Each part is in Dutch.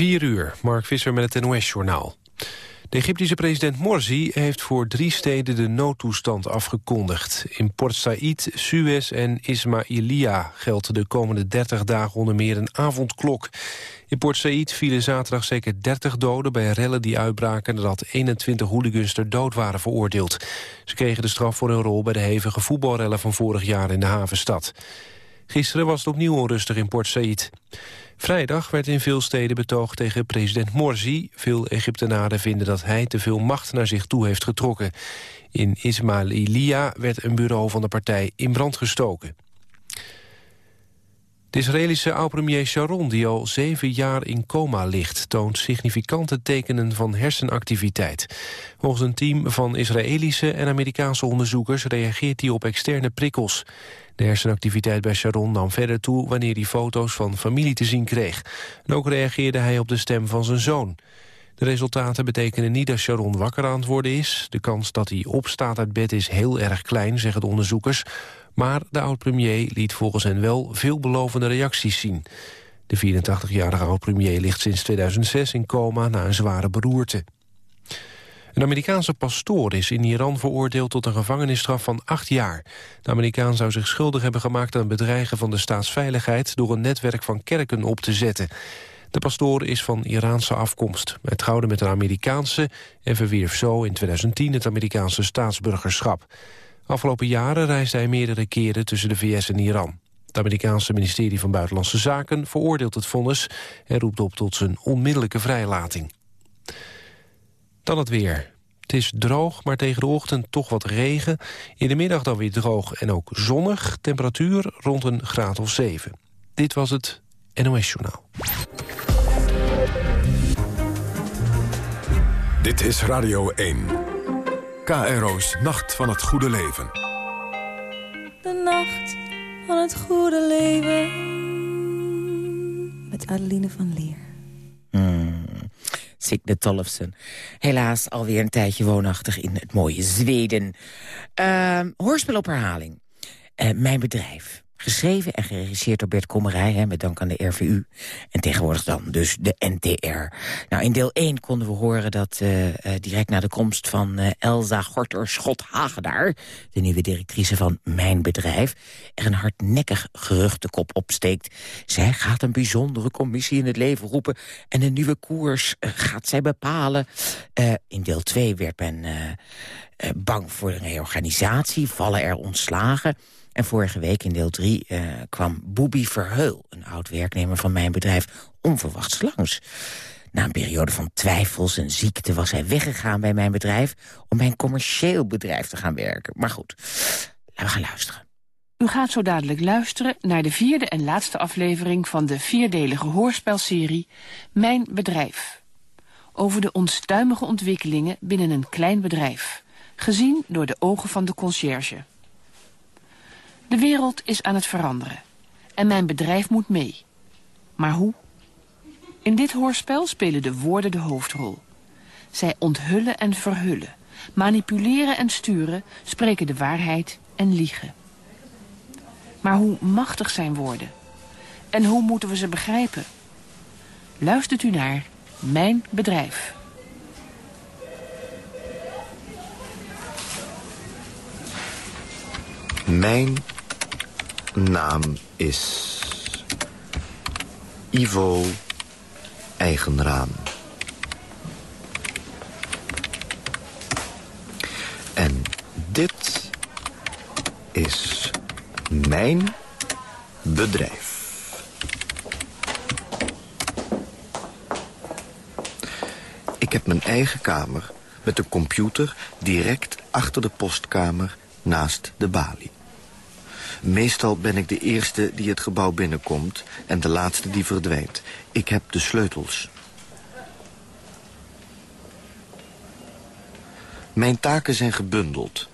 4 uur, Mark Visser met het NOS-journaal. De Egyptische president Morsi heeft voor drie steden de noodtoestand afgekondigd. In Port Said, Suez en Ismailia geldt de komende 30 dagen onder meer een avondklok. In Port Said vielen zaterdag zeker 30 doden bij rellen die uitbraken nadat 21 hooligans ter dood waren veroordeeld. Ze kregen de straf voor hun rol bij de hevige voetbalrellen van vorig jaar in de havenstad. Gisteren was het opnieuw onrustig in Port Said. Vrijdag werd in veel steden betoogd tegen president Morsi. Veel Egyptenaren vinden dat hij te veel macht naar zich toe heeft getrokken. In Ismailia werd een bureau van de partij in brand gestoken. De Israëlische oud-premier Sharon, die al zeven jaar in coma ligt... toont significante tekenen van hersenactiviteit. Volgens een team van Israëlische en Amerikaanse onderzoekers... reageert hij op externe prikkels. De hersenactiviteit bij Sharon nam verder toe... wanneer hij foto's van familie te zien kreeg. En ook reageerde hij op de stem van zijn zoon. De resultaten betekenen niet dat Sharon wakker aan het worden is. De kans dat hij opstaat uit bed is heel erg klein, zeggen de onderzoekers. Maar de oud-premier liet volgens hen wel veelbelovende reacties zien. De 84-jarige oud-premier ligt sinds 2006 in coma na een zware beroerte. Een Amerikaanse pastoor is in Iran veroordeeld tot een gevangenisstraf van acht jaar. De Amerikaan zou zich schuldig hebben gemaakt aan bedreigen van de staatsveiligheid... door een netwerk van kerken op te zetten. De pastoor is van Iraanse afkomst. Hij trouwde met een Amerikaanse en verwierf zo in 2010 het Amerikaanse staatsburgerschap. Afgelopen jaren reisde hij meerdere keren tussen de VS en Iran. Het Amerikaanse ministerie van Buitenlandse Zaken veroordeelt het vonnis... en roept op tot zijn onmiddellijke vrijlating. Dan het weer. Het is droog, maar tegen de ochtend toch wat regen. In de middag dan weer droog en ook zonnig. Temperatuur rond een graad of 7. Dit was het NOS Journaal. Dit is Radio 1. KRO's Nacht van het Goede Leven. De nacht van het goede leven. Met Adeline van Leer. Hmm. Signe Tollefsen. Helaas alweer een tijdje woonachtig in het mooie Zweden. Uh, hoorspel op herhaling. Uh, mijn bedrijf. Geschreven en geregisseerd door Bert Kommerij, hè, met dank aan de RVU. En tegenwoordig dan dus de NTR. Nou, in deel 1 konden we horen dat uh, uh, direct na de komst van uh, Elsa Gorter-Schot-Hagedaar... de nieuwe directrice van Mijn Bedrijf... er een hardnekkig gerucht de kop opsteekt. Zij gaat een bijzondere commissie in het leven roepen... en een nieuwe koers gaat zij bepalen. in deel 2 werd men bang voor een reorganisatie, vallen er ontslagen... En vorige week in deel 3 uh, kwam Boebi Verheul, een oud-werknemer van mijn bedrijf, onverwachts langs. Na een periode van twijfels en ziekte was hij weggegaan bij mijn bedrijf... om bij een commercieel bedrijf te gaan werken. Maar goed, laten we gaan luisteren. U gaat zo dadelijk luisteren naar de vierde en laatste aflevering... van de vierdelige hoorspelserie Mijn Bedrijf. Over de onstuimige ontwikkelingen binnen een klein bedrijf. Gezien door de ogen van de conciërge. De wereld is aan het veranderen. En mijn bedrijf moet mee. Maar hoe? In dit hoorspel spelen de woorden de hoofdrol. Zij onthullen en verhullen, manipuleren en sturen, spreken de waarheid en liegen. Maar hoe machtig zijn woorden? En hoe moeten we ze begrijpen? Luistert u naar Mijn Bedrijf. Mijn naam is Ivo Eigenraam. En dit is mijn bedrijf. Ik heb mijn eigen kamer met een computer direct achter de postkamer naast de balie. Meestal ben ik de eerste die het gebouw binnenkomt en de laatste die verdwijnt. Ik heb de sleutels. Mijn taken zijn gebundeld.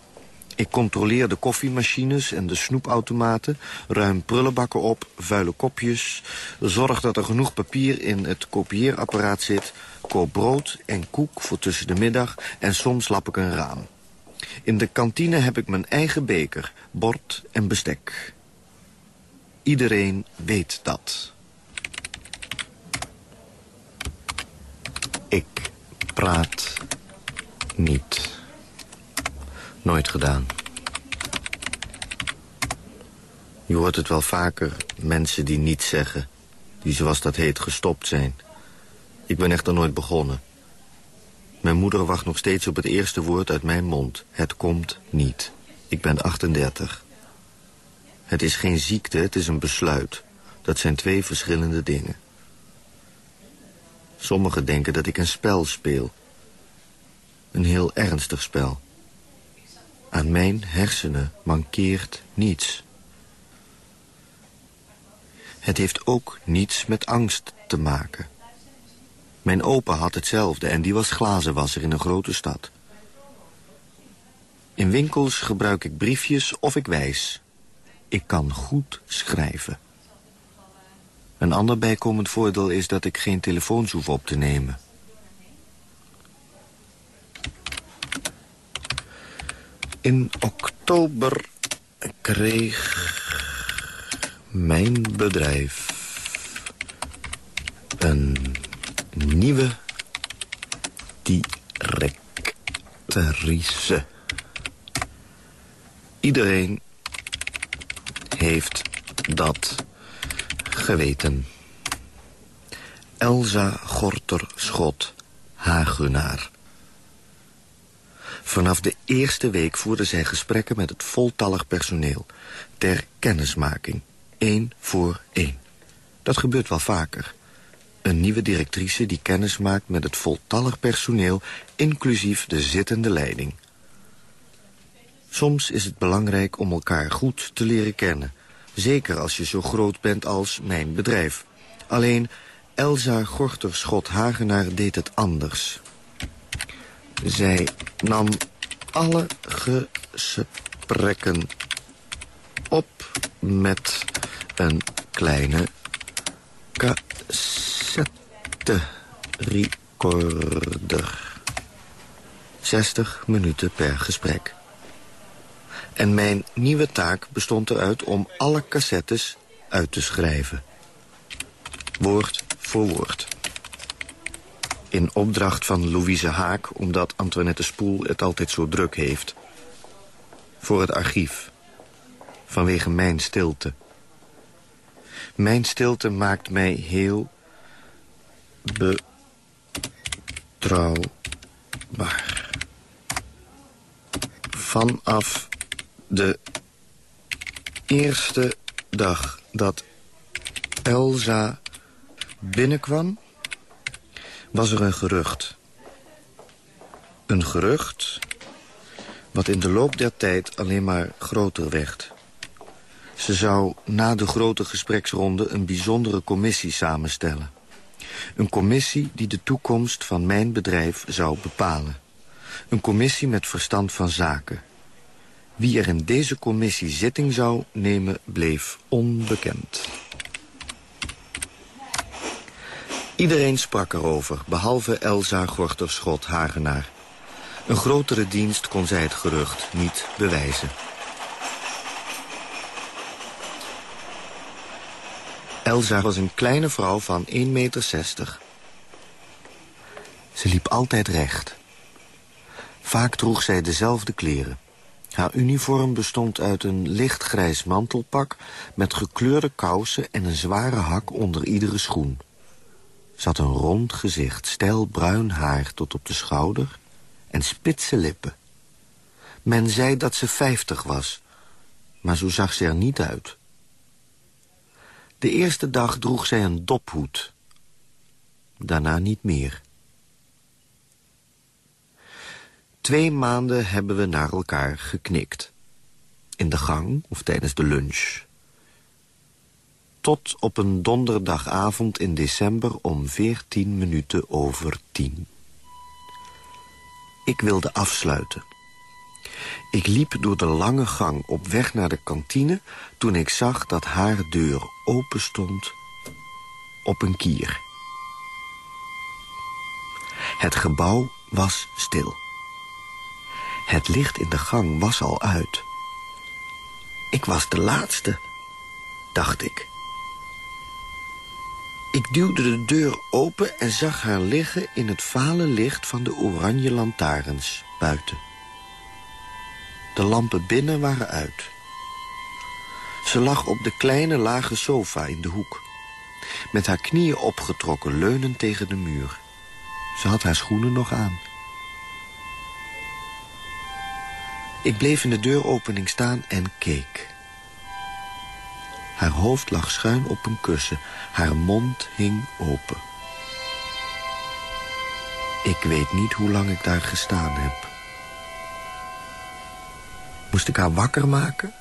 Ik controleer de koffiemachines en de snoepautomaten, ruim prullenbakken op, vuile kopjes, zorg dat er genoeg papier in het kopieerapparaat zit, koop brood en koek voor tussen de middag en soms lap ik een raam. In de kantine heb ik mijn eigen beker, bord en bestek. Iedereen weet dat. praat niet. Nooit gedaan. Je hoort het wel vaker, mensen die niets zeggen. Die zoals dat heet gestopt zijn. Ik ben echter nooit begonnen. Mijn moeder wacht nog steeds op het eerste woord uit mijn mond. Het komt niet. Ik ben 38. Het is geen ziekte, het is een besluit. Dat zijn twee verschillende dingen. Sommigen denken dat ik een spel speel. Een heel ernstig spel. Aan mijn hersenen mankeert niets. Het heeft ook niets met angst te maken. Mijn opa had hetzelfde en die was glazenwasser in een grote stad. In winkels gebruik ik briefjes of ik wijs. Ik kan goed schrijven. Een ander bijkomend voordeel is dat ik geen telefoons hoef op te nemen. In oktober kreeg mijn bedrijf een nieuwe directrice. Iedereen heeft dat geweten. Elsa Gorter-Schot, Hagenaar. Vanaf de eerste week voerde zij gesprekken met het voltallig personeel... ter kennismaking, één voor één. Dat gebeurt wel vaker. Een nieuwe directrice die kennis maakt met het voltallig personeel... inclusief de zittende leiding. Soms is het belangrijk om elkaar goed te leren kennen... Zeker als je zo groot bent als mijn bedrijf. Alleen Elsa Gorter-Schot-Hagenaar deed het anders. Zij nam alle gesprekken op met een kleine cassette recorder. 60 minuten per gesprek. En mijn nieuwe taak bestond eruit om alle cassettes uit te schrijven. Woord voor woord. In opdracht van Louise Haak, omdat Antoinette Spoel het altijd zo druk heeft. Voor het archief. Vanwege mijn stilte. Mijn stilte maakt mij heel betrouwbaar. Vanaf de eerste dag dat Elsa binnenkwam, was er een gerucht. Een gerucht wat in de loop der tijd alleen maar groter werd. Ze zou na de grote gespreksronde een bijzondere commissie samenstellen. Een commissie die de toekomst van mijn bedrijf zou bepalen. Een commissie met verstand van zaken. Wie er in deze commissie zitting zou nemen, bleef onbekend. Iedereen sprak erover, behalve Elsa Gorterschot Hagenaar. Een grotere dienst kon zij het gerucht niet bewijzen. Elsa was een kleine vrouw van 1,60 meter. Ze liep altijd recht. Vaak droeg zij dezelfde kleren. Haar uniform bestond uit een lichtgrijs mantelpak... met gekleurde kousen en een zware hak onder iedere schoen. Ze had een rond gezicht, stijl bruin haar tot op de schouder... en spitse lippen. Men zei dat ze vijftig was, maar zo zag ze er niet uit. De eerste dag droeg zij een dophoed. Daarna niet meer. Twee maanden hebben we naar elkaar geknikt. In de gang of tijdens de lunch. Tot op een donderdagavond in december om veertien minuten over tien. Ik wilde afsluiten. Ik liep door de lange gang op weg naar de kantine... toen ik zag dat haar deur open stond op een kier. Het gebouw was stil. Het licht in de gang was al uit. Ik was de laatste, dacht ik. Ik duwde de deur open en zag haar liggen in het vale licht van de oranje lantaarns buiten. De lampen binnen waren uit. Ze lag op de kleine lage sofa in de hoek. Met haar knieën opgetrokken, leunend tegen de muur. Ze had haar schoenen nog aan. Ik bleef in de deuropening staan en keek. Haar hoofd lag schuin op een kussen. Haar mond hing open. Ik weet niet hoe lang ik daar gestaan heb. Moest ik haar wakker maken?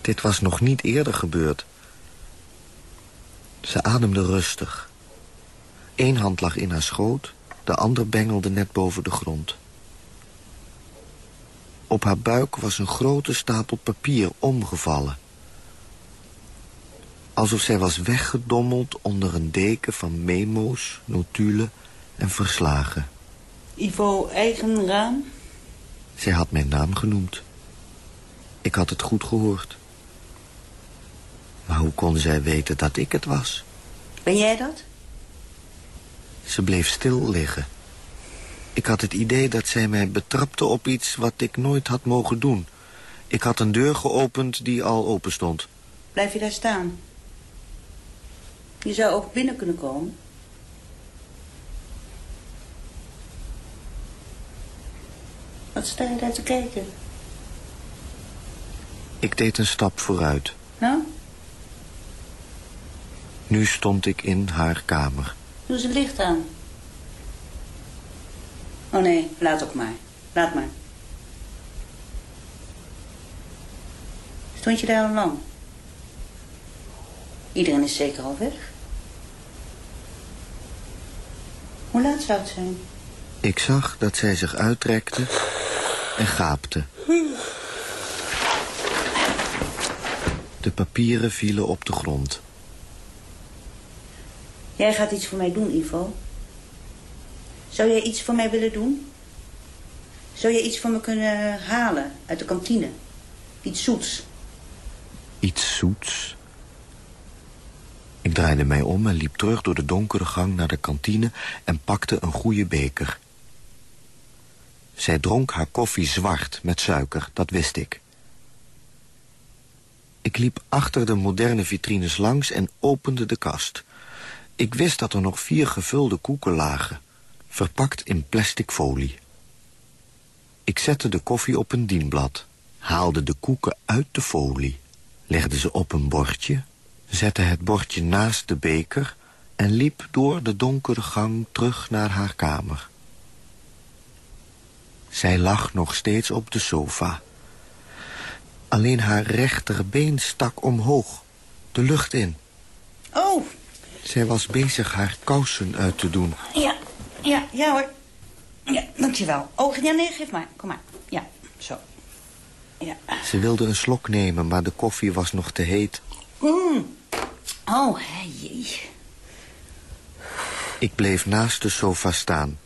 Dit was nog niet eerder gebeurd. Ze ademde rustig. Eén hand lag in haar schoot, de ander bengelde net boven de grond. Op haar buik was een grote stapel papier omgevallen. Alsof zij was weggedommeld onder een deken van memo's, notulen en verslagen. Ivo Eigenraam? Zij had mijn naam genoemd. Ik had het goed gehoord. Maar hoe kon zij weten dat ik het was? Ben jij dat? Ze bleef stil liggen. Ik had het idee dat zij mij betrapte op iets wat ik nooit had mogen doen. Ik had een deur geopend die al open stond. Blijf je daar staan? Je zou ook binnen kunnen komen. Wat sta je daar te kijken? Ik deed een stap vooruit. Nou, Nu stond ik in haar kamer. doe ze licht aan. Oh nee, laat ook maar. Laat maar. Stond je daar al lang? Iedereen is zeker al weg. Hoe laat zou het zijn? Ik zag dat zij zich uitrekte en gaapte. De papieren vielen op de grond. Jij gaat iets voor mij doen, Ivo. Zou jij iets voor mij willen doen? Zou jij iets voor me kunnen halen uit de kantine? Iets zoets. Iets zoets. Ik draaide mij om en liep terug door de donkere gang naar de kantine... en pakte een goede beker. Zij dronk haar koffie zwart met suiker, dat wist ik. Ik liep achter de moderne vitrines langs en opende de kast. Ik wist dat er nog vier gevulde koeken lagen, verpakt in plastic folie. Ik zette de koffie op een dienblad, haalde de koeken uit de folie, legde ze op een bordje, zette het bordje naast de beker en liep door de donkere gang terug naar haar kamer. Zij lag nog steeds op de sofa. Alleen haar rechterbeen stak omhoog, de lucht in. Oh, Zij was bezig haar kousen uit te doen. ja, ja, ja hoor. Ja, dankjewel. Oh, ja, nee, geef maar. Kom maar. Ja, zo. Ja. Ze wilde een slok nemen, maar de koffie was nog te heet. Mm. Oh, jee. Ik bleef naast de sofa staan.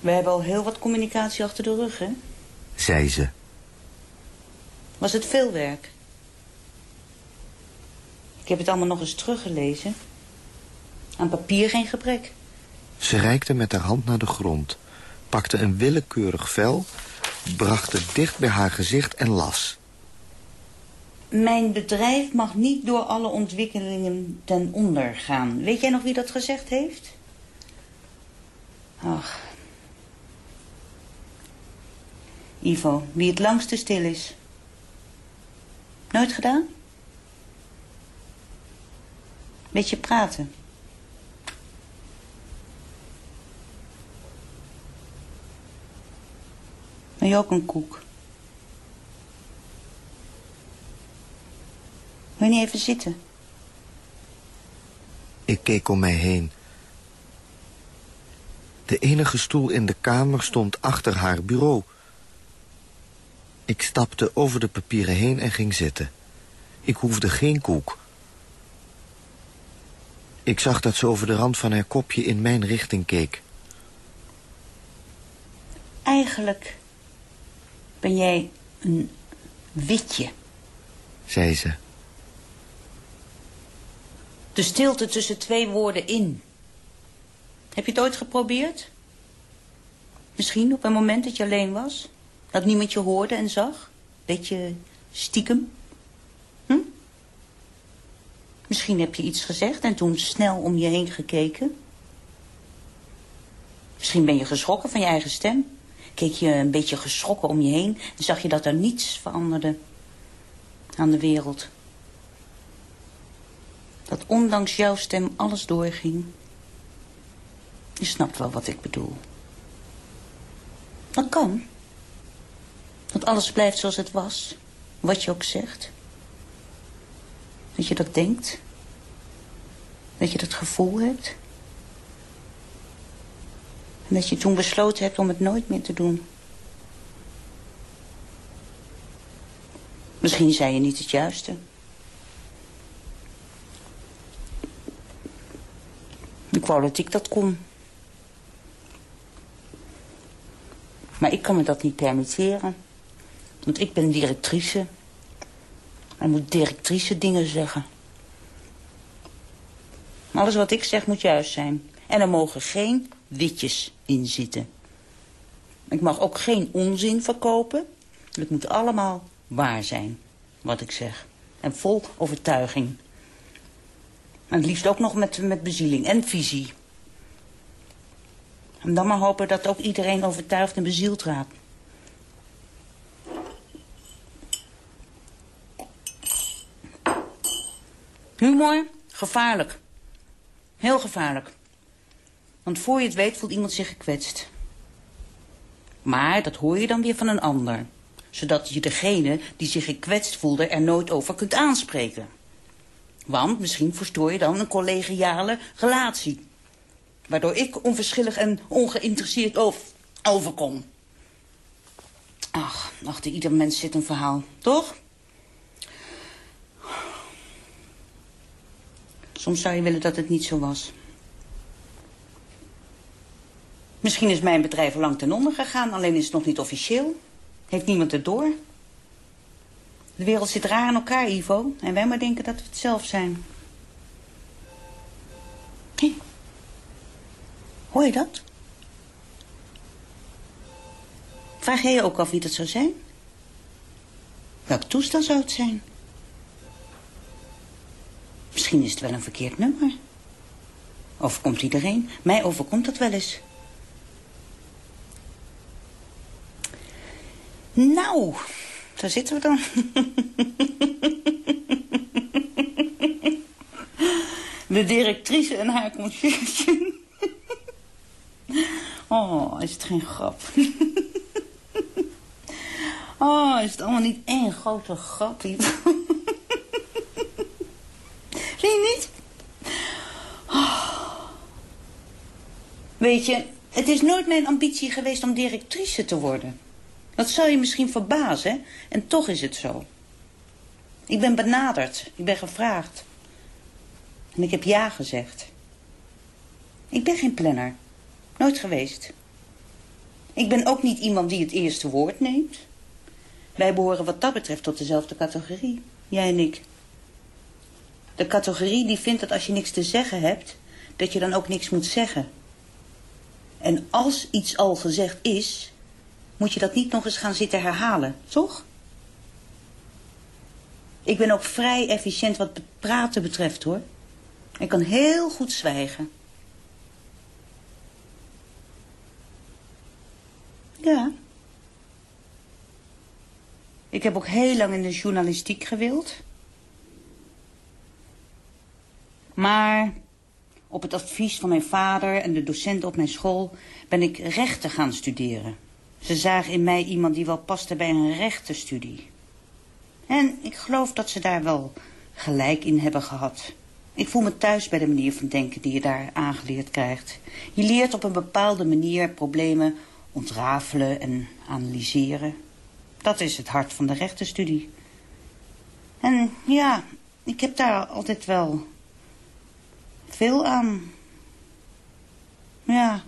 We hebben al heel wat communicatie achter de rug, hè? zei ze. Was het veel werk? Ik heb het allemaal nog eens teruggelezen. Aan papier geen gebrek. Ze reikte met haar hand naar de grond, pakte een willekeurig vel, bracht het dicht bij haar gezicht en las. Mijn bedrijf mag niet door alle ontwikkelingen ten onder gaan. Weet jij nog wie dat gezegd heeft? Ach. Ivo, wie het langste stil is. Nooit gedaan? Beetje praten. Wil je ook een koek? Wil je niet even zitten? Ik keek om mij heen. De enige stoel in de kamer stond achter haar bureau. Ik stapte over de papieren heen en ging zitten. Ik hoefde geen koek. Ik zag dat ze over de rand van haar kopje in mijn richting keek. Eigenlijk ben jij een Witje. zei ze. De stilte tussen twee woorden in. Heb je het ooit geprobeerd? Misschien op een moment dat je alleen was? Dat niemand je hoorde en zag? Beetje stiekem? Hm? Misschien heb je iets gezegd en toen snel om je heen gekeken? Misschien ben je geschrokken van je eigen stem? Keek je een beetje geschrokken om je heen en zag je dat er niets veranderde aan de wereld? Dat ondanks jouw stem alles doorging? Je snapt wel wat ik bedoel. Dat kan. Dat alles blijft zoals het was. Wat je ook zegt. Dat je dat denkt. Dat je dat gevoel hebt. En dat je toen besloten hebt om het nooit meer te doen. Misschien zei je niet het juiste. Ik wou dat ik dat kon. Maar ik kan me dat niet permitteren. Want ik ben directrice. En moet directrice dingen zeggen. Alles wat ik zeg moet juist zijn. En er mogen geen witjes in zitten. Ik mag ook geen onzin verkopen. Het moet allemaal waar zijn, wat ik zeg. En vol overtuiging. En het liefst ook nog met, met bezieling en visie. En dan maar hopen dat ook iedereen overtuigd en bezield raakt. Humor, gevaarlijk. Heel gevaarlijk. Want voor je het weet voelt iemand zich gekwetst. Maar dat hoor je dan weer van een ander. Zodat je degene die zich gekwetst voelde er nooit over kunt aanspreken. Want misschien verstoor je dan een collegiale relatie. Waardoor ik onverschillig en ongeïnteresseerd over, overkom. Ach, achter ieder mens zit een verhaal, toch? Soms zou je willen dat het niet zo was. Misschien is mijn bedrijf lang ten onder gegaan, alleen is het nog niet officieel. Heeft niemand het door? De wereld zit raar in elkaar, Ivo. En wij maar denken dat we het zelf zijn. Hé. Hoor je dat? Vraag jij je ook af wie dat zou zijn? Welk toestel zou het zijn? Misschien is het wel een verkeerd nummer. Overkomt iedereen? Mij overkomt dat wel eens. Nou, daar zitten we dan. De directrice en haar conciërge. Oh, is het geen grap. Oh, is het allemaal niet één grote grap? Zie je niet? Weet je, het is nooit mijn ambitie geweest om directrice te worden. Dat zou je misschien verbazen, en toch is het zo. Ik ben benaderd, ik ben gevraagd. En ik heb ja gezegd. Ik ben geen planner. Nooit geweest. Ik ben ook niet iemand die het eerste woord neemt. Wij behoren wat dat betreft tot dezelfde categorie. Jij en ik. De categorie die vindt dat als je niks te zeggen hebt... dat je dan ook niks moet zeggen. En als iets al gezegd is... moet je dat niet nog eens gaan zitten herhalen, toch? Ik ben ook vrij efficiënt wat praten betreft, hoor. Ik kan heel goed zwijgen. Ja. Ik heb ook heel lang in de journalistiek gewild. Maar op het advies van mijn vader en de docenten op mijn school ben ik rechten gaan studeren. Ze zagen in mij iemand die wel paste bij een rechtenstudie. En ik geloof dat ze daar wel gelijk in hebben gehad. Ik voel me thuis bij de manier van denken die je daar aangeleerd krijgt. Je leert op een bepaalde manier problemen ontrafelen en analyseren. Dat is het hart van de rechtenstudie. En ja, ik heb daar altijd wel veel aan. Ja.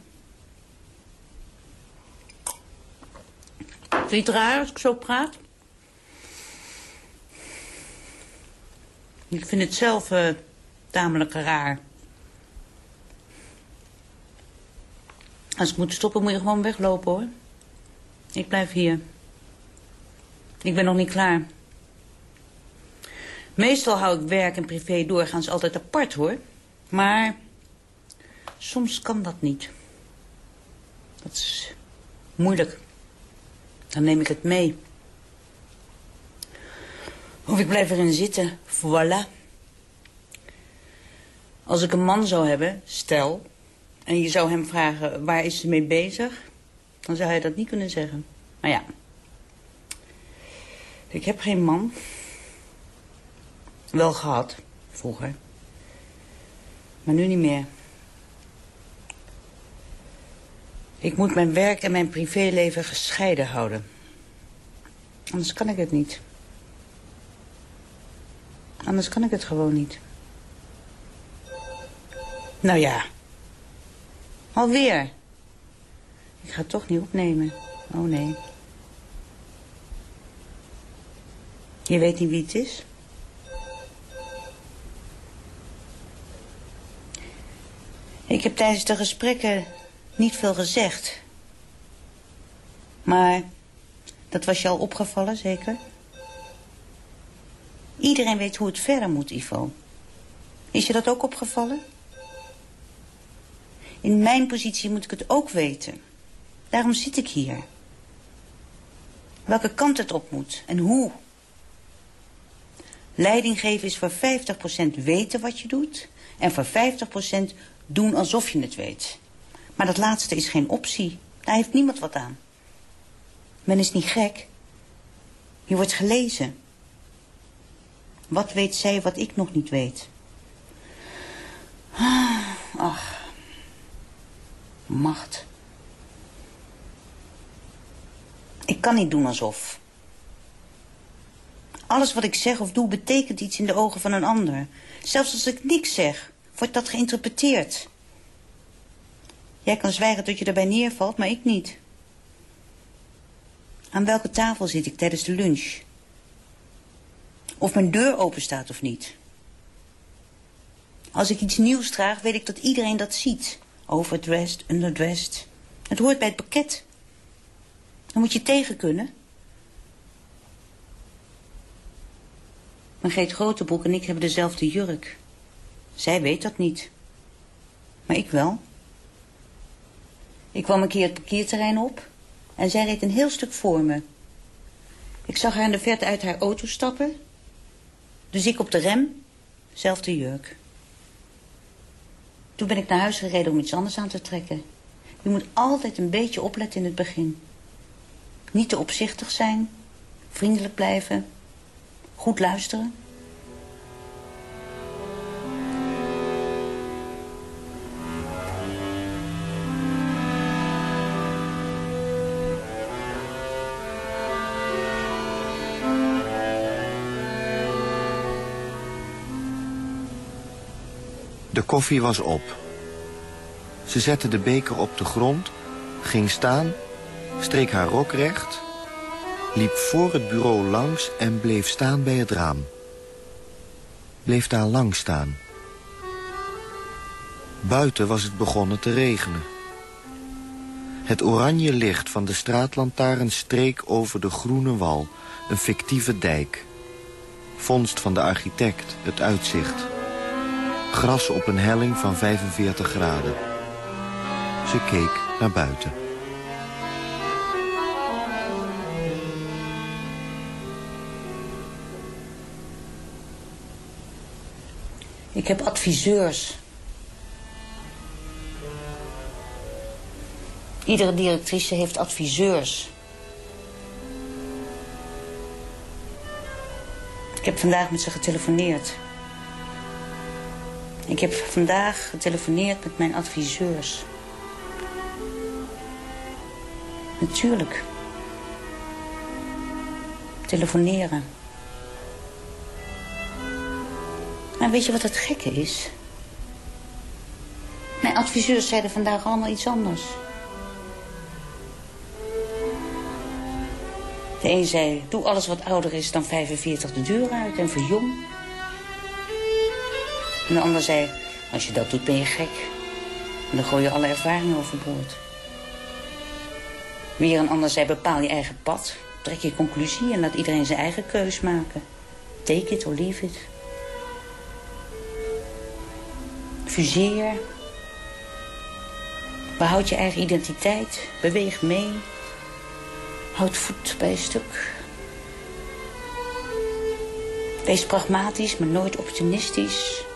Vind je het raar als ik zo praat? Ik vind het zelf uh, tamelijk raar. Als ik moet stoppen, moet je gewoon weglopen, hoor. Ik blijf hier. Ik ben nog niet klaar. Meestal hou ik werk en privé doorgaans altijd apart, hoor. Maar soms kan dat niet. Dat is moeilijk. Dan neem ik het mee. Of ik blijf erin zitten. Voilà. Als ik een man zou hebben, stel... en je zou hem vragen waar is ze mee bezig... dan zou hij dat niet kunnen zeggen. Maar ja, ik heb geen man. Wel gehad, vroeger. Maar nu niet meer. Ik moet mijn werk en mijn privéleven gescheiden houden. Anders kan ik het niet. Anders kan ik het gewoon niet. Nou ja. Alweer. Ik ga het toch niet opnemen. Oh nee. Je weet niet wie het is? Ik heb tijdens de gesprekken niet veel gezegd. Maar dat was je al opgevallen, zeker? Iedereen weet hoe het verder moet, Ivo. Is je dat ook opgevallen? In mijn positie moet ik het ook weten. Daarom zit ik hier. Welke kant het op moet en hoe. Leiding geven is voor 50% weten wat je doet... en voor 50% doen alsof je het weet. Maar dat laatste is geen optie. Daar heeft niemand wat aan. Men is niet gek. Je wordt gelezen. Wat weet zij wat ik nog niet weet? Ah, ach. Macht. Ik kan niet doen alsof. Alles wat ik zeg of doe betekent iets in de ogen van een ander. Zelfs als ik niks zeg, wordt dat geïnterpreteerd. Jij kan zwijgen tot je erbij neervalt, maar ik niet. Aan welke tafel zit ik tijdens de lunch? Of mijn deur open staat of niet? Als ik iets nieuws draag, weet ik dat iedereen dat ziet. Overdressed, underdressed. Het hoort bij het pakket. Dan moet je tegen kunnen. Mijn Geet Grotebroek en ik hebben dezelfde jurk. Zij weet dat niet. Maar ik wel. Ik kwam een keer het parkeerterrein op en zij reed een heel stuk voor me. Ik zag haar in de verte uit haar auto stappen. Dus ik op de rem, zelfde jurk. Toen ben ik naar huis gereden om iets anders aan te trekken. Je moet altijd een beetje opletten in het begin. Niet te opzichtig zijn, vriendelijk blijven, goed luisteren. Koffie was op. Ze zette de beker op de grond, ging staan, streek haar rok recht... liep voor het bureau langs en bleef staan bij het raam. Bleef daar lang staan. Buiten was het begonnen te regenen. Het oranje licht van de straatlantaarn streek over de groene wal, een fictieve dijk. Vondst van de architect, het uitzicht... Gras op een helling van 45 graden. Ze keek naar buiten. Ik heb adviseurs. Iedere directrice heeft adviseurs. Ik heb vandaag met ze getelefoneerd. Ik heb vandaag getelefoneerd met mijn adviseurs. Natuurlijk. Telefoneren. Maar weet je wat het gekke is? Mijn adviseurs zeiden vandaag allemaal iets anders. De een zei, doe alles wat ouder is dan 45 de deur uit en verjong. En de ander zei, als je dat doet ben je gek. En dan gooi je alle ervaringen overboord. Weer een ander zei, bepaal je eigen pad. Trek je conclusie en laat iedereen zijn eigen keus maken. Take it or leave it. Fuseer. Behoud je eigen identiteit. Beweeg mee. Houd voet bij stuk. Wees pragmatisch, maar nooit optimistisch.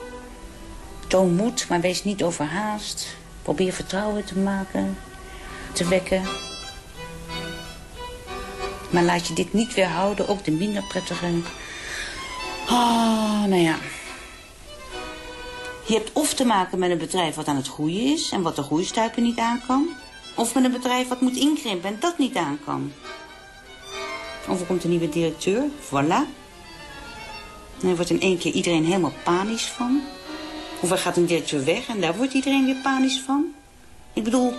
Toon moed, maar wees niet overhaast. Probeer vertrouwen te maken, te wekken. Maar laat je dit niet weerhouden, ook de minder prettige... Ah, nou ja. Je hebt of te maken met een bedrijf wat aan het groeien is... en wat de groeistuipen niet aan kan. Of met een bedrijf wat moet inkrimpen en dat niet aan kan. Of er komt een nieuwe directeur, voilà. En er wordt in één keer iedereen helemaal panisch van. Er gaat een directeur weg en daar wordt iedereen weer panisch van. Ik bedoel,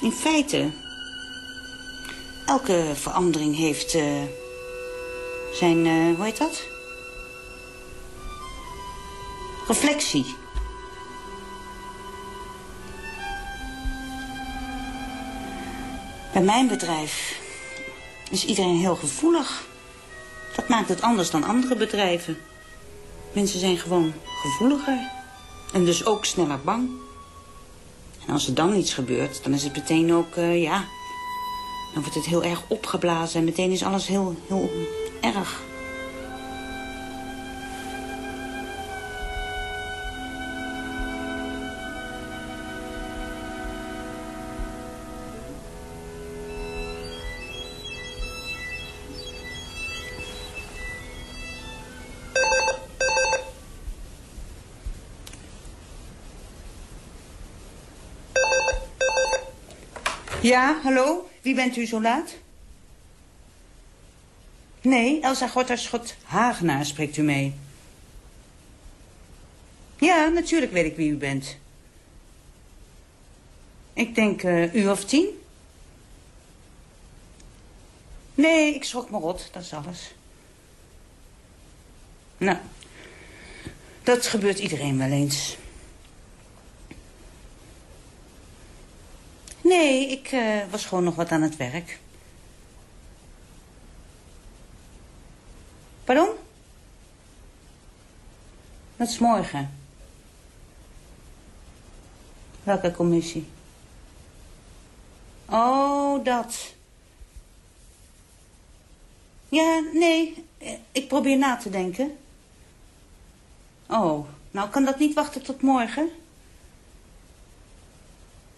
in feite... elke verandering heeft uh, zijn, uh, hoe heet dat? Reflectie. Bij mijn bedrijf is iedereen heel gevoelig. Dat maakt het anders dan andere bedrijven. Mensen zijn gewoon gevoeliger. En dus ook sneller bang. En als er dan iets gebeurt, dan is het meteen ook, uh, ja... Dan wordt het heel erg opgeblazen en meteen is alles heel, heel erg. Ja, hallo? Wie bent u zo laat? Nee, Elsa Gotterschot Hagenaar spreekt u mee. Ja, natuurlijk weet ik wie u bent. Ik denk uh, u of tien. Nee, ik schrok me rot, dat is alles. Nou, dat gebeurt iedereen wel eens. Nee, ik uh, was gewoon nog wat aan het werk. Pardon? Dat is morgen. Welke commissie? Oh, dat. Ja, nee, ik probeer na te denken. Oh, nou kan dat niet wachten tot morgen?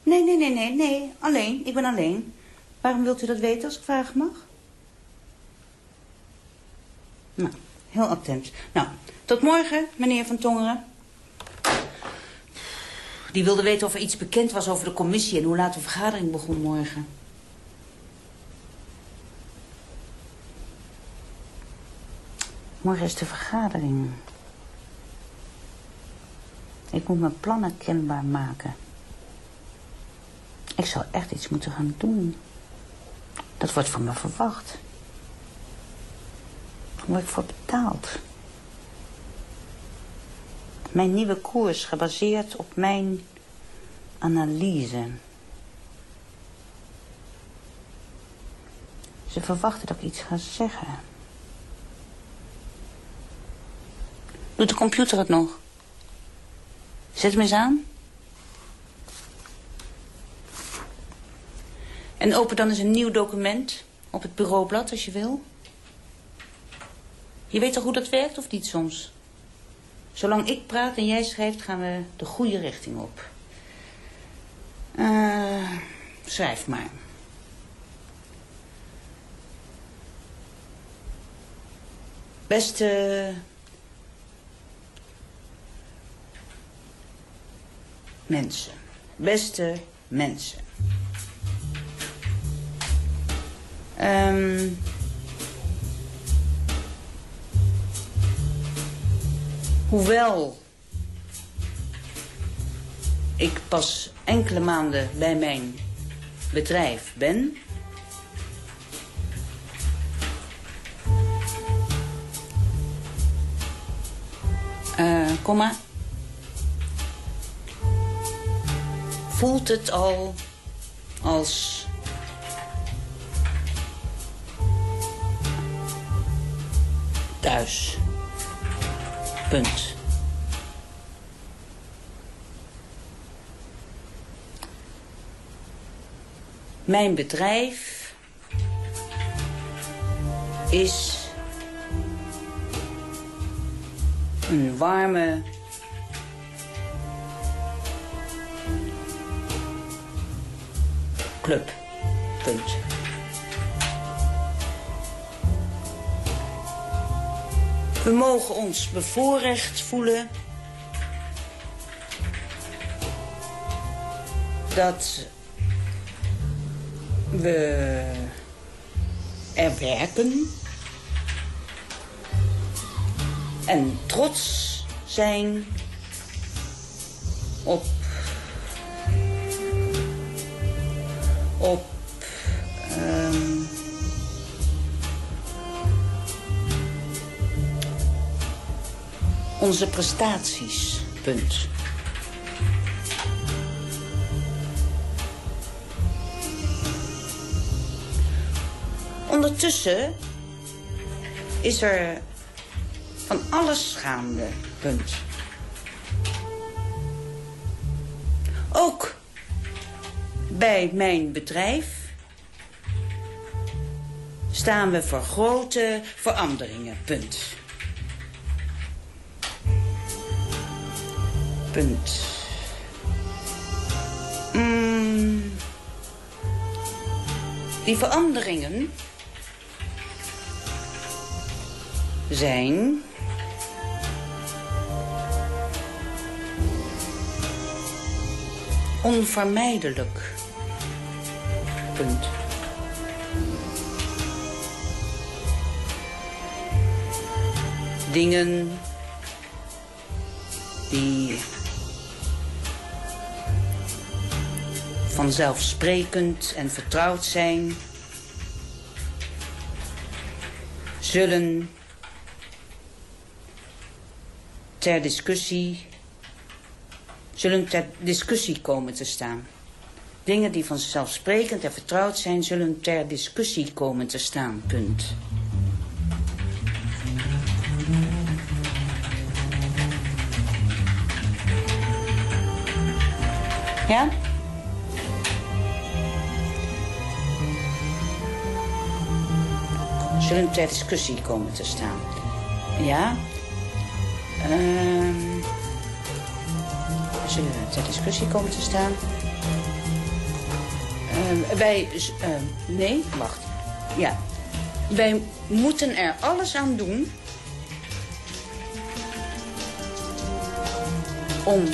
Nee, nee, nee, nee, nee. Alleen. Ik ben alleen. Waarom wilt u dat weten als ik vragen mag? Nou, heel attent. Nou, tot morgen, meneer Van Tongeren. Die wilde weten of er iets bekend was over de commissie... en hoe laat de vergadering begon morgen. Morgen is de vergadering. Ik moet mijn plannen kenbaar maken... Ik zou echt iets moeten gaan doen. Dat wordt van me verwacht. Daar word ik voor betaald. Mijn nieuwe koers gebaseerd op mijn analyse. Ze verwachten dat ik iets ga zeggen. Doet de computer het nog? Zet hem eens aan. En open dan eens een nieuw document op het bureaublad als je wil. Je weet toch hoe dat werkt of niet soms? Zolang ik praat en jij schrijft gaan we de goede richting op. Uh, schrijf maar. Beste mensen. Beste mensen. Um, hoewel ik pas enkele maanden bij mijn bedrijf ben... Uh. Voelt het al als thuis. Punt. Mijn bedrijf is een warme club. Punt. We mogen ons bevoorrecht voelen dat we er werken en trots zijn op onze prestaties. Punt. Ondertussen is er van alles gaande. Punt. Ook bij mijn bedrijf staan we voor grote veranderingen. Punt. Punt. Mm. Die veranderingen zijn onvermijdelijk. Punt. Dingen die vanzelfsprekend en vertrouwd zijn, zullen ter discussie, zullen ter discussie komen te staan. Dingen die vanzelfsprekend en vertrouwd zijn, zullen ter discussie komen te staan. Punt. Ja? Zullen ter discussie komen te staan. Ja? Um, zullen ter discussie komen te staan. Uh, wij... Uh, nee, wacht. Ja. Wij moeten er alles aan doen... om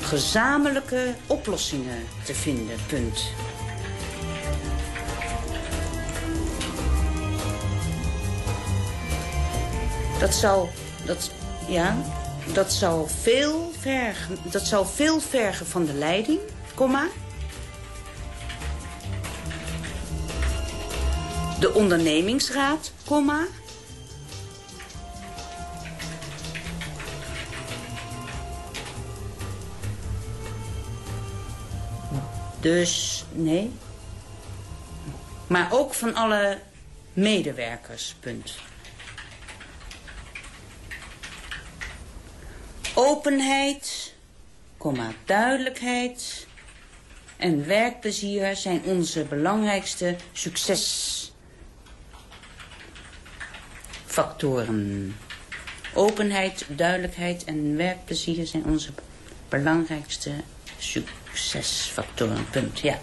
gezamenlijke oplossingen te vinden. Punt. Dat zal... Dat, ja, dat zal veel vergen, dat zal veel vergen van de leiding. De ondernemingsraad. Dus, nee. Maar ook van alle medewerkers, punt. Openheid, duidelijkheid en werkplezier zijn onze belangrijkste succesfactoren. Openheid, duidelijkheid en werkplezier zijn onze belangrijkste succesfactoren. Punt, ja.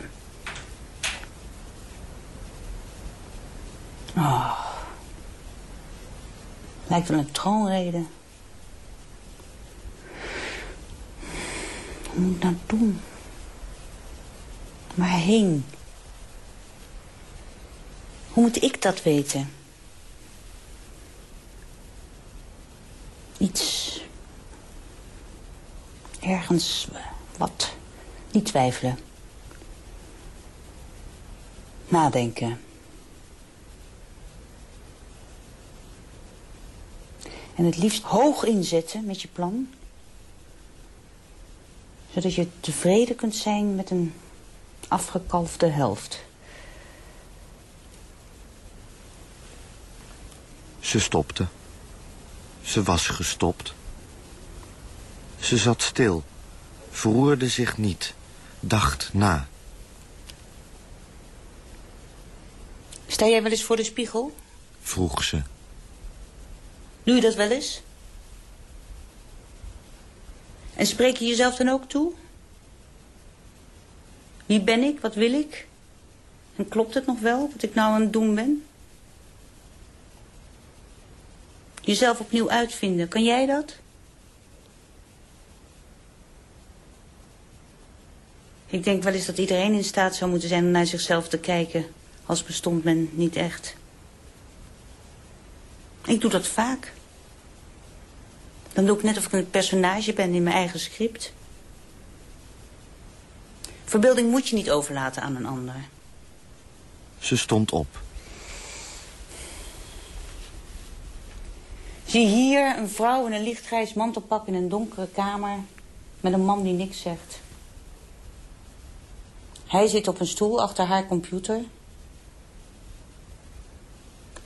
Oh. Lijkt wel een troonrede. Moet ik nou doen? Waarheen? Hoe moet ik dat weten? Iets... Ergens... Wat? Niet twijfelen. Nadenken. En het liefst hoog inzetten met je plan. Zodat je tevreden kunt zijn met een afgekalfde helft. Ze stopte. Ze was gestopt. Ze zat stil, verroerde zich niet, dacht na. Sta jij wel eens voor de spiegel? Vroeg ze. Doe je dat wel eens? En spreek je jezelf dan ook toe? Wie ben ik? Wat wil ik? En klopt het nog wel wat ik nou aan het doen ben? Jezelf opnieuw uitvinden, kan jij dat? Ik denk wel eens dat iedereen in staat zou moeten zijn om naar zichzelf te kijken... als bestond men niet echt. Ik doe dat vaak. Dan doe ik net of ik een personage ben in mijn eigen script. Verbeelding moet je niet overlaten aan een ander. Ze stond op. Zie hier een vrouw in een lichtgrijs mantelpak in een donkere kamer... met een man die niks zegt. Hij zit op een stoel achter haar computer.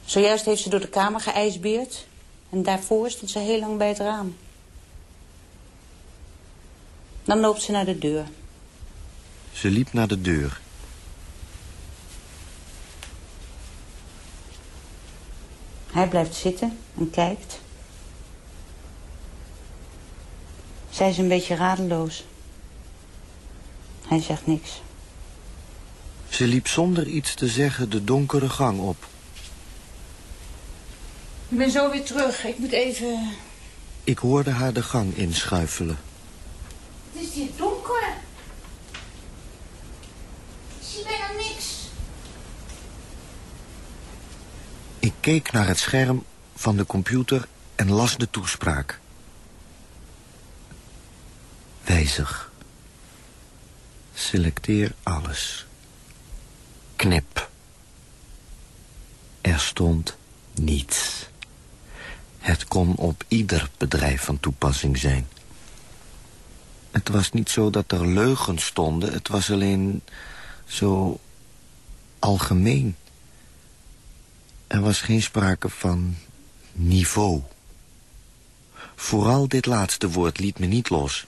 Zojuist heeft ze door de kamer geijsbeerd... en daarvoor stond ze heel lang bij het raam. Dan loopt ze naar de deur. Ze liep naar de deur. Hij blijft zitten en kijkt. Zij is een beetje radeloos. Hij zegt niks. Ze liep zonder iets te zeggen de donkere gang op. Ik ben zo weer terug. Ik moet even... Ik hoorde haar de gang inschuifelen. Het is hier donker. Ik zie bijna niks. Ik keek naar het scherm van de computer en las de toespraak. Wijzig. Selecteer alles. Knip. Er stond niets. Het kon op ieder bedrijf van toepassing zijn. Het was niet zo dat er leugens stonden. Het was alleen zo algemeen. Er was geen sprake van niveau. Vooral dit laatste woord liet me niet los.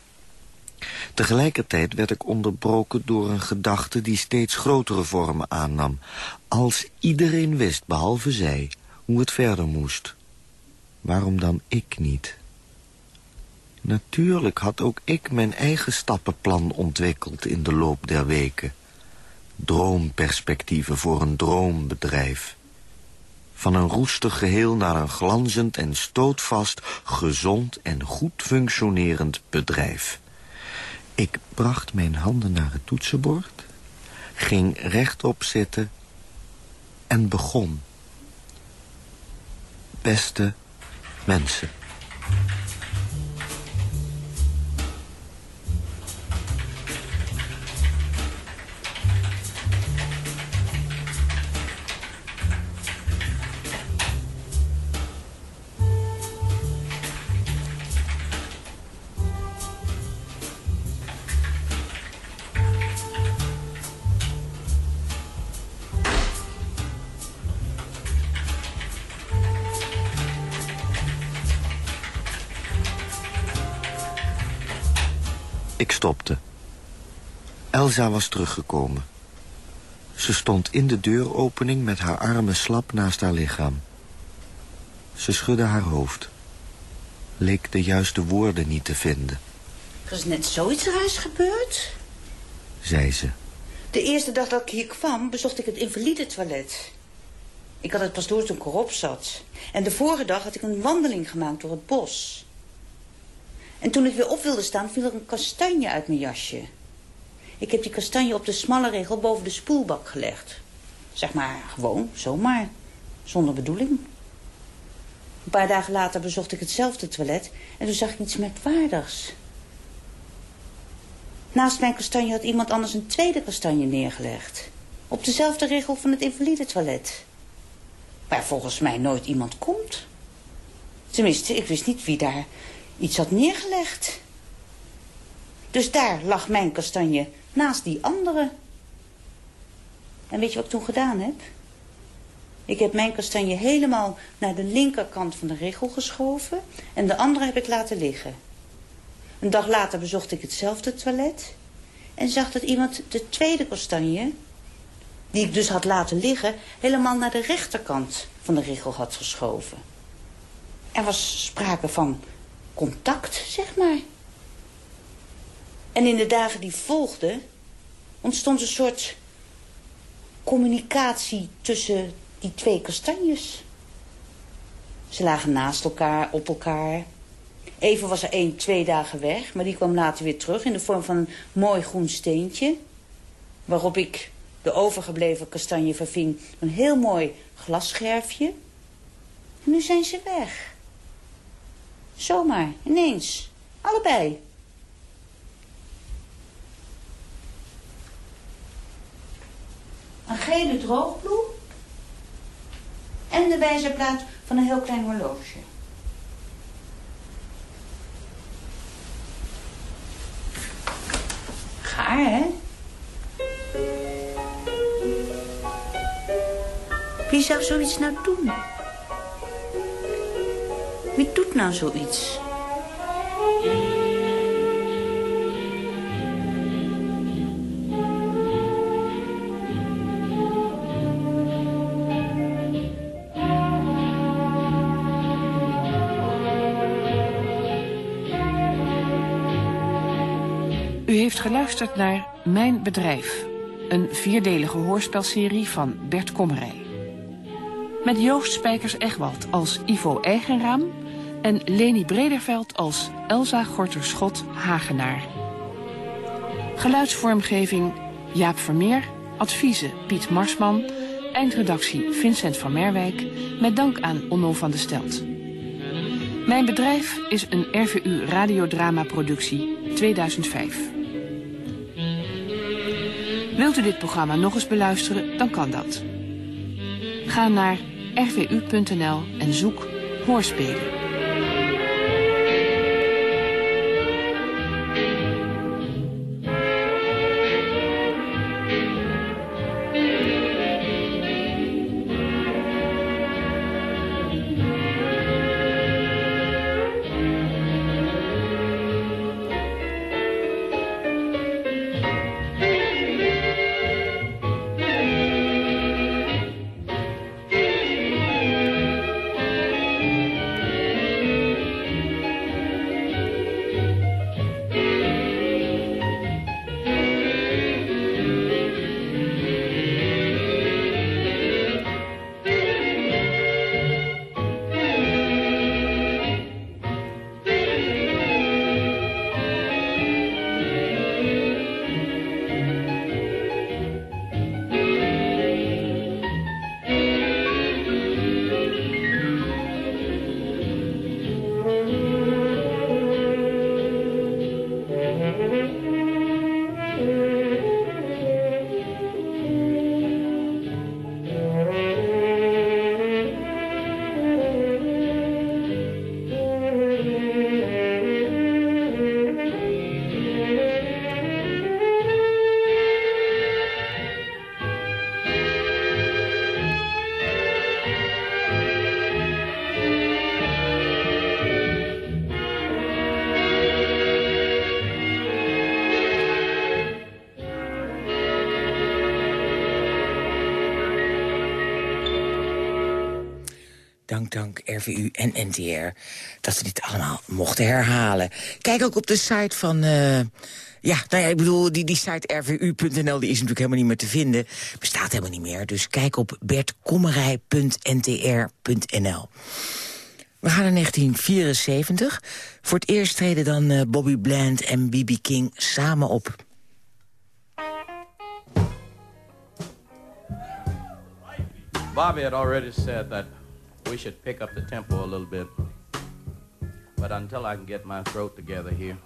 Tegelijkertijd werd ik onderbroken door een gedachte die steeds grotere vormen aannam. Als iedereen wist, behalve zij, hoe het verder moest. Waarom dan ik niet? Natuurlijk had ook ik mijn eigen stappenplan ontwikkeld in de loop der weken. Droomperspectieven voor een droombedrijf. Van een roestig geheel naar een glanzend en stootvast, gezond en goed functionerend bedrijf. Ik bracht mijn handen naar het toetsenbord, ging rechtop zitten en begon. Beste mensen. Stopte. Elsa was teruggekomen. Ze stond in de deuropening met haar armen slap naast haar lichaam. Ze schudde haar hoofd. Leek de juiste woorden niet te vinden. Er is net zoiets raars gebeurd. Zei ze. De eerste dag dat ik hier kwam, bezocht ik het invalide toilet. Ik had het pas door toen ik erop zat. En de vorige dag had ik een wandeling gemaakt door het bos. En toen ik weer op wilde staan, viel er een kastanje uit mijn jasje. Ik heb die kastanje op de smalle regel boven de spoelbak gelegd. Zeg maar gewoon, zomaar. Zonder bedoeling. Een paar dagen later bezocht ik hetzelfde toilet en toen zag ik iets merkwaardigs. Naast mijn kastanje had iemand anders een tweede kastanje neergelegd. Op dezelfde regel van het invalide toilet. Waar volgens mij nooit iemand komt. Tenminste, ik wist niet wie daar iets had neergelegd. Dus daar lag mijn kastanje naast die andere. En weet je wat ik toen gedaan heb? Ik heb mijn kastanje helemaal naar de linkerkant van de richel geschoven... en de andere heb ik laten liggen. Een dag later bezocht ik hetzelfde toilet... en zag dat iemand de tweede kastanje... die ik dus had laten liggen... helemaal naar de rechterkant van de richel had geschoven. Er was sprake van contact, zeg maar. En in de dagen die volgden ontstond een soort communicatie tussen die twee kastanjes. Ze lagen naast elkaar, op elkaar. Even was er één, twee dagen weg, maar die kwam later weer terug... in de vorm van een mooi groen steentje... waarop ik de overgebleven kastanje verving een heel mooi glasscherfje. En nu zijn ze weg. Zomaar, ineens. Allebei. Een gele droogbloem. En de wijzerplaat van een heel klein horloge. Gaar, hè? Wie zou zoiets nou doen? Wie doet nou zoiets? U heeft geluisterd naar Mijn Bedrijf. Een vierdelige hoorspelserie van Bert Kommerij. Met Joost Spijkers-Egwald als Ivo Eigenraam... en Leni Brederveld als Elsa Gorterschot Hagenaar. Geluidsvormgeving Jaap Vermeer, adviezen Piet Marsman... eindredactie Vincent van Merwijk... met dank aan Onno van de Stelt. Mijn bedrijf is een RVU radiodrama-productie 2005. Wilt u dit programma nog eens beluisteren, dan kan dat. Ga naar rvu.nl en zoek Hoorspelen. Dank, dank RVU en NTR dat ze dit allemaal mochten herhalen. Kijk ook op de site van... Uh, ja, nou ja, ik bedoel, die, die site rvu.nl die is natuurlijk helemaal niet meer te vinden. Bestaat helemaal niet meer. Dus kijk op bertkommerij.ntr.nl. We gaan naar 1974. Voor het eerst treden dan uh, Bobby Bland en B.B. King samen op. Bobby had already said that we should pick up the tempo a little bit. But until I can get my throat together here,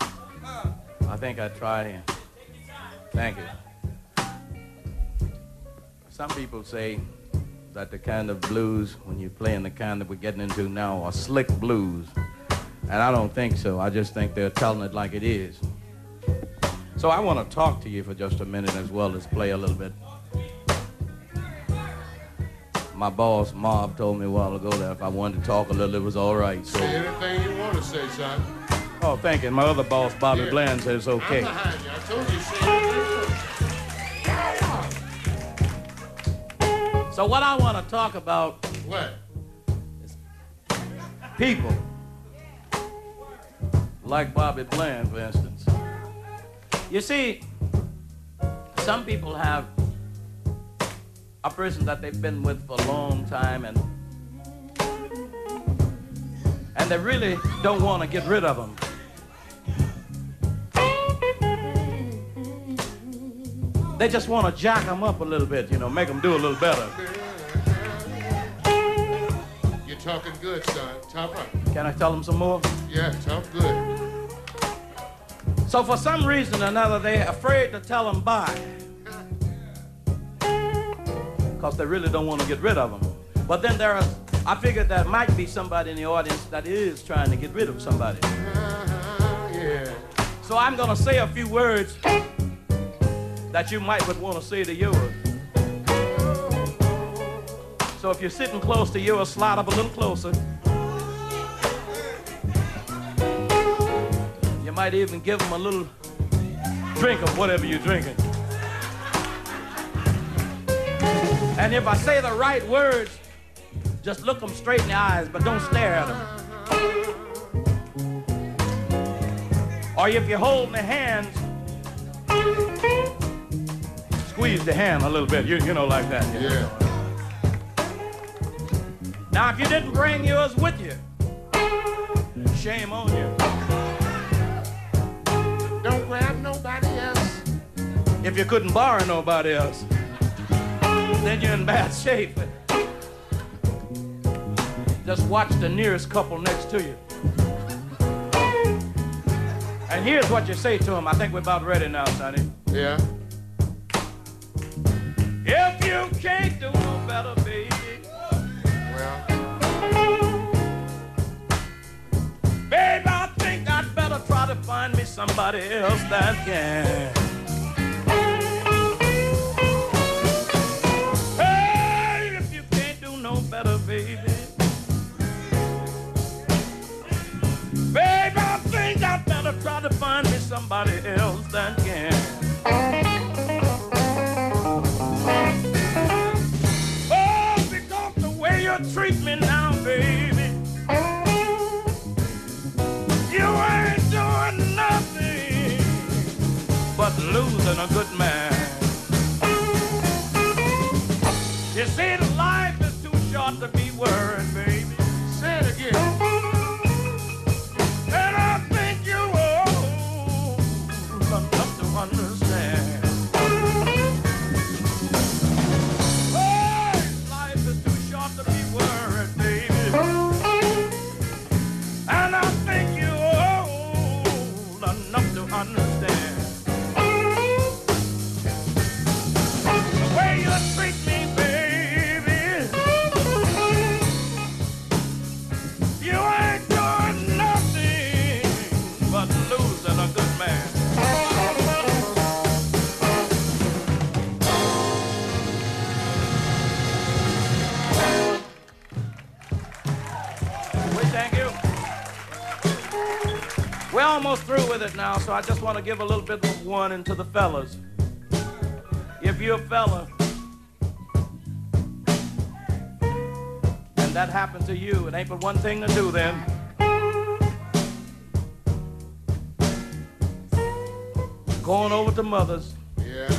I think I try. It. Thank you. Some people say that the kind of blues, when you're playing the kind that we're getting into now, are slick blues. And I don't think so. I just think they're telling it like it is. So I want to talk to you for just a minute as well as play a little bit. My boss, Mob, told me a while ago that if I wanted to talk a little, it was all right. So. Say anything you want to say, son. Oh, thank you. My other boss, Bobby yeah. Bland, said it's okay. I'm behind you. I told you, say. So what I want to talk about... What? Is people. Like Bobby Bland, for instance. You see, some people have a person that they've been with for a long time and and they really don't want to get rid of them. They just want to jack them up a little bit, you know, make them do a little better. You're talking good, son. Talk up. Can I tell them some more? Yeah, talk good. So for some reason or another, they're afraid to tell them bye. Because they really don't want to get rid of them. But then there are, I figured there might be somebody in the audience that is trying to get rid of somebody. Yeah. So I'm going to say a few words that you might would want to say to yours. So if you're sitting close to yours, slide up a little closer. You might even give them a little drink of whatever you're drinking. And if I say the right words, just look them straight in the eyes, but don't stare at them. Or if you're holding the hands, squeeze the hand a little bit, you, you know, like that. Yeah. Now, if you didn't bring yours with you, shame on you. Don't grab nobody else. If you couldn't borrow nobody else, then you're in bad shape. Just watch the nearest couple next to you. And here's what you say to them. I think we're about ready now, Sonny. Yeah. If you can't do no better, baby. Well. Baby, better try to find me somebody else that can. Baby. Baby, I think I better try to find me somebody else that can. Almost through with it now, so I just want to give a little bit of warning to the fellas. If you're a fella, and that happened to you, it ain't but one thing to do then. Going over to mother's. Yeah.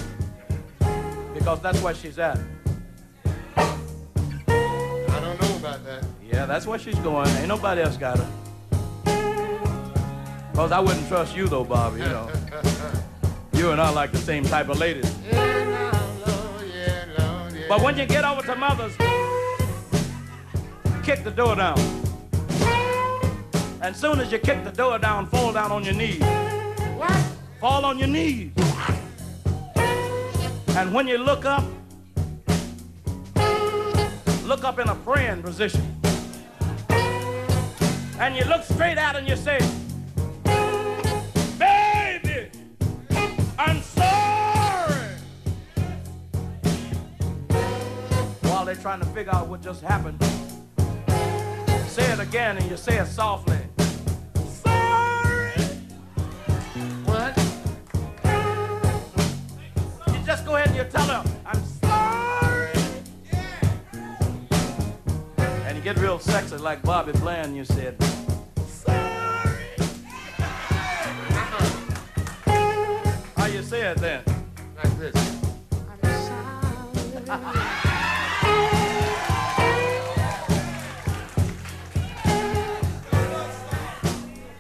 Because that's where she's at. I don't know about that. Yeah, that's where she's going. Ain't nobody else got her. Because I wouldn't trust you, though, Bobby, you know. you and I like the same type of ladies. Yeah, Lord, yeah, Lord, yeah. But when you get over to mother's, kick the door down. And soon as you kick the door down, fall down on your knees. What? Fall on your knees. And when you look up, look up in a praying position. and you look straight at her and you say, I'm sorry. While they're trying to figure out what just happened, say it again and you say it softly. Sorry. What? You just go ahead and you tell her, I'm sorry. And you get real sexy like Bobby Bland, you said, say it then? Like this.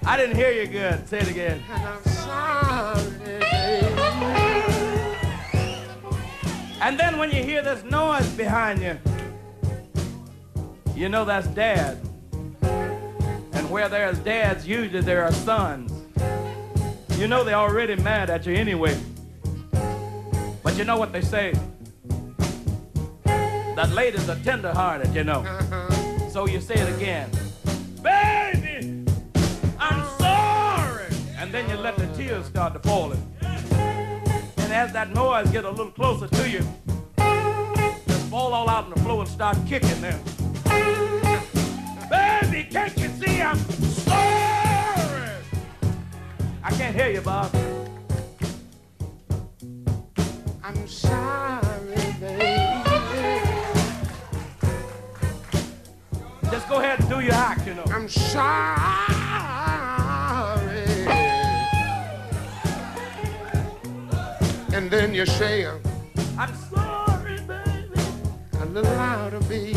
I didn't hear you good. Say it again. And sorry. And then when you hear this noise behind you, you know that's dad. And where there's dads, usually there are sons. You know they're already mad at you anyway. But you know what they say? That ladies are tender-hearted, you know. Uh-huh. So you say it again. Baby, I'm sorry. And then you let the tears start to falling. And as that noise get a little closer to you, just fall all out on the floor and start kicking them. Baby, can't you see I'm sorry? I can't hear you, Bob. I'm sorry, baby. Just go ahead and do your act, you know. I'm sorry. And then you say uh, I'm sorry, baby. a little louder, be.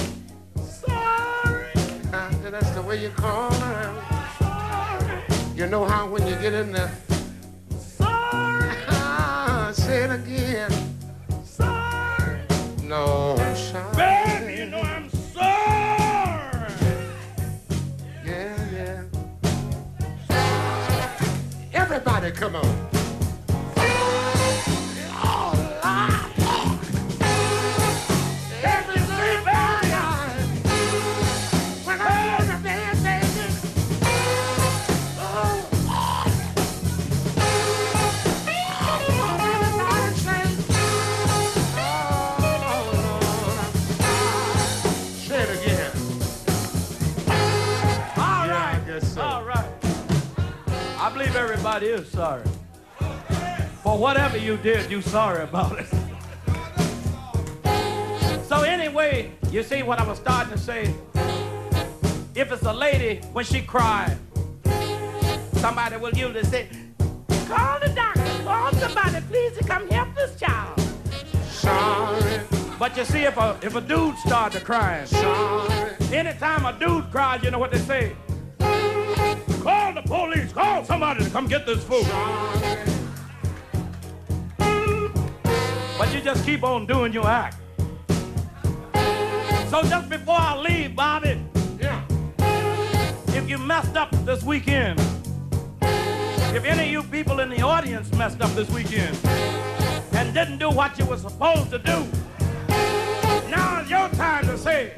Sorry. Uh, that's the way you call her. You know how when you get in there, Sorry. say it again. Sorry. No, I'm sorry. Baby, you know I'm sorry. Yeah, yeah. Everybody, come on. Everybody is sorry. For whatever you did, you sorry about it. So anyway, you see what I was starting to say? If it's a lady, when she cries, somebody will usually say, call the doctor, call somebody, please, to come help this child. Sorry, But you see, if a, if a dude starts to crying, sorry. Anytime a dude cries, you know what they say? Call the police. Call somebody to come get this fool. But you just keep on doing your act. So just before I leave, Bobby, Yeah. if you messed up this weekend, if any of you people in the audience messed up this weekend and didn't do what you were supposed to do, now is your time to say,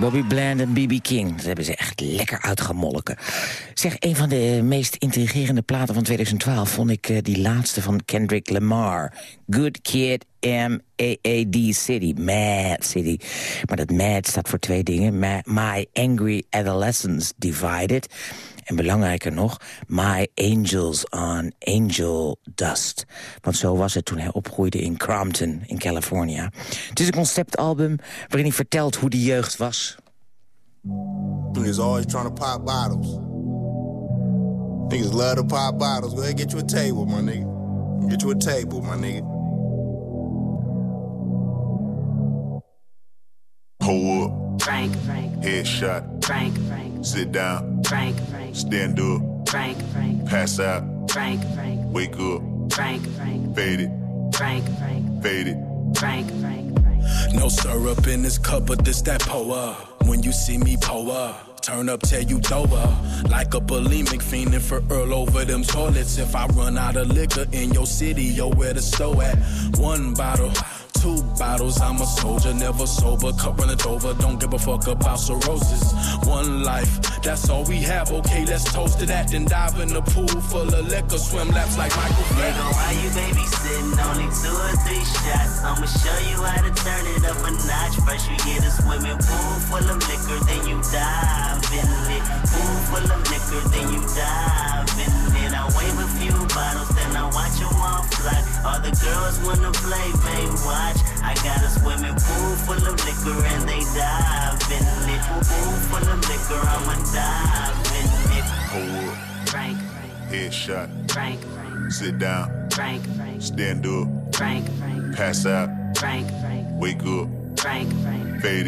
Bobby Bland en B.B. King. Dat hebben ze echt lekker uitgemolken. Zeg, een van de meest intrigerende platen van 2012... vond ik eh, die laatste van Kendrick Lamar. Good Kid M.A.A.D. City. Mad City. Maar dat mad staat voor twee dingen. My Angry Adolescence Divided... En belangrijker nog, My Angels on Angel Dust. Want zo was het toen hij opgroeide in Crompton in California. Het is een conceptalbum waarin hij vertelt hoe de jeugd was. Niggas always trying to pop bottles. Niggas love to pop bottles. Go ahead, get you a table, my nigga. Get you a table, my nigga. Pull up. Frank, Frank, Headshot. Frank, Frank, Sit down. Frank, Frank, Stand up. Frank, Frank, Pass out. Frank, Frank, Wake up. Frank, Frank, Fade it. Frank, Frank, Fade it. Frank, Frank, Frank. No syrup in this cup, but this that pour up. When you see me pour up, turn up, tell you throw up. Like a bulimic fiending for Earl over them toilets. If I run out of liquor in your city, yo, where the store at? One bottle. Two bottles, I'm a soldier, never sober. Cup running over, don't give a fuck about cirrhosis. One life, that's all we have. Okay, let's toast to that. Then dive in the pool full of liquor, swim laps like Michael Nigga, Phelps. why you babysitting? Only two or three shots. I'ma show you how to turn it up a notch. First you get a swimming pool full of liquor, then you dive in it. Pool full of liquor, then you dive in it. I wave a few bottles, then I watch them all fly. All the girls wanna play, babe, watch. I got a swimming pool full of liquor and they dive in it. Pool full of liquor, I'ma dive in it. Pull up. Frank, Headshot. Frank, Sit down. Frank, Stand up. Frank, Pass out. Frank, Wake up. Frank, Frank, Fade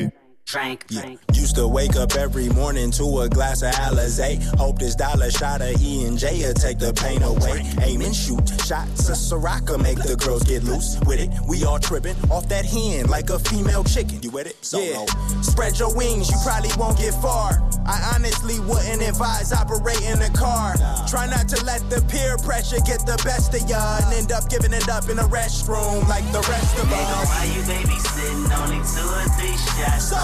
it. Frank, Frank, Fade it. Frank, Frank. Used to wake up every morning to a glass of Alizé. Hope this dollar shot of E and J will take the pain away. Aim and shoot shots of Sriracha make the girls get loose with it. We all tripping off that hen like a female chicken. You with it? yeah. Spread your wings, you probably won't get far. I honestly wouldn't advise operating a car. Try not to let the peer pressure get the best of ya and end up giving it up in a restroom like the rest of Nigga, us. why you babysitting? Only two or three shots.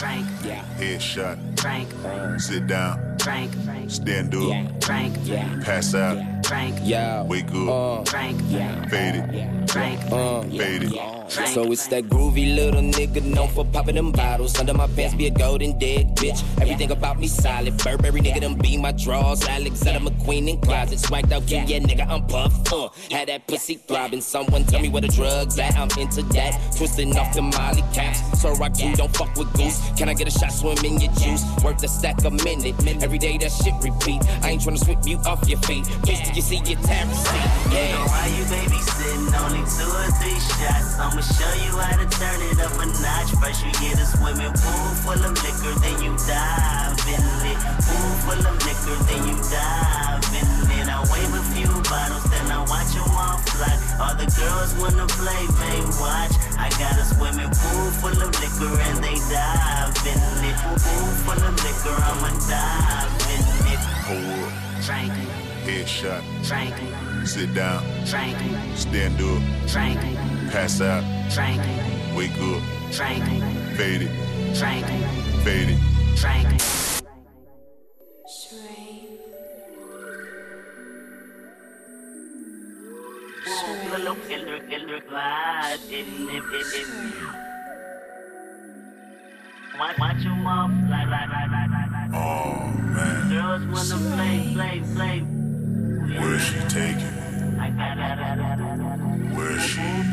Frank, Headshot. Frank, Sit down. Frank, Frank, Stand up. Frank, Pass out. Frank, Yo, Wake up. Frank, Fade it. Frank, uh, Fade it. So it's that groovy little nigga known for popping them bottles. Under my pants be a golden dead bitch. Everything about me solid. Burberry nigga them be my draws. Alexander McQueen in closet. Swagged out, yeah, yeah, nigga, I'm puff. Uh, had that pussy throbbing. Someone tell me where the drugs at. I'm into that. Twisting off the molly caps. So rock you don't fuck with goose. Can I get a shot swim in your juice? Worth a stack a minute. Every day that shit repeat. I ain't tryna sweep you off your feet. Bitch, did you see your receipt? Nigga, Yeah. why you babysitting? Only two or three shots. I'ma show you how to turn it up a notch. First you get a swimming pool full of liquor, then you dive in it. Pool full of liquor, then you dive in it. I wave a few bottles, then I watch them all fly. All the girls wanna. I got a swimming pool full of liquor and they dive in it. Pool full of liquor, I'ma dive in it. Pull up. Frank, Headshot. Frank, Sit down. Frank, Stand up. Frank, Pass out. Frank, Wake up. Frank, Fade it. Frank, Fade it. Frank. Killer, killer, killer, Watch, like, like, like, like, like. Oh, man. Girls wanna play, play, play. Where is she taking me? I got, got, got, got, got taking me?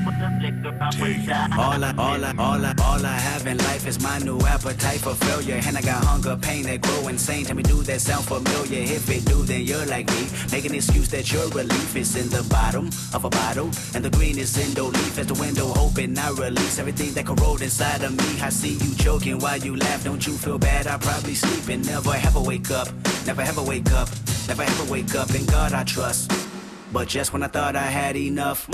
side. All I, all I, all I, all I have in life is my new appetite for failure. And I got hunger, pain that grow insane. Tell me, do that sound familiar? If it do, then you're like me. Make an excuse that your relief is in the bottom of a bottle. And the green is in the leaf as the window open. I release everything that corrode inside of me. I see you choking while you laugh. Don't you feel bad? I probably sleep and never ever wake up. Never ever wake up. Never ever wake up. In God I trust. But just when I thought I had enough,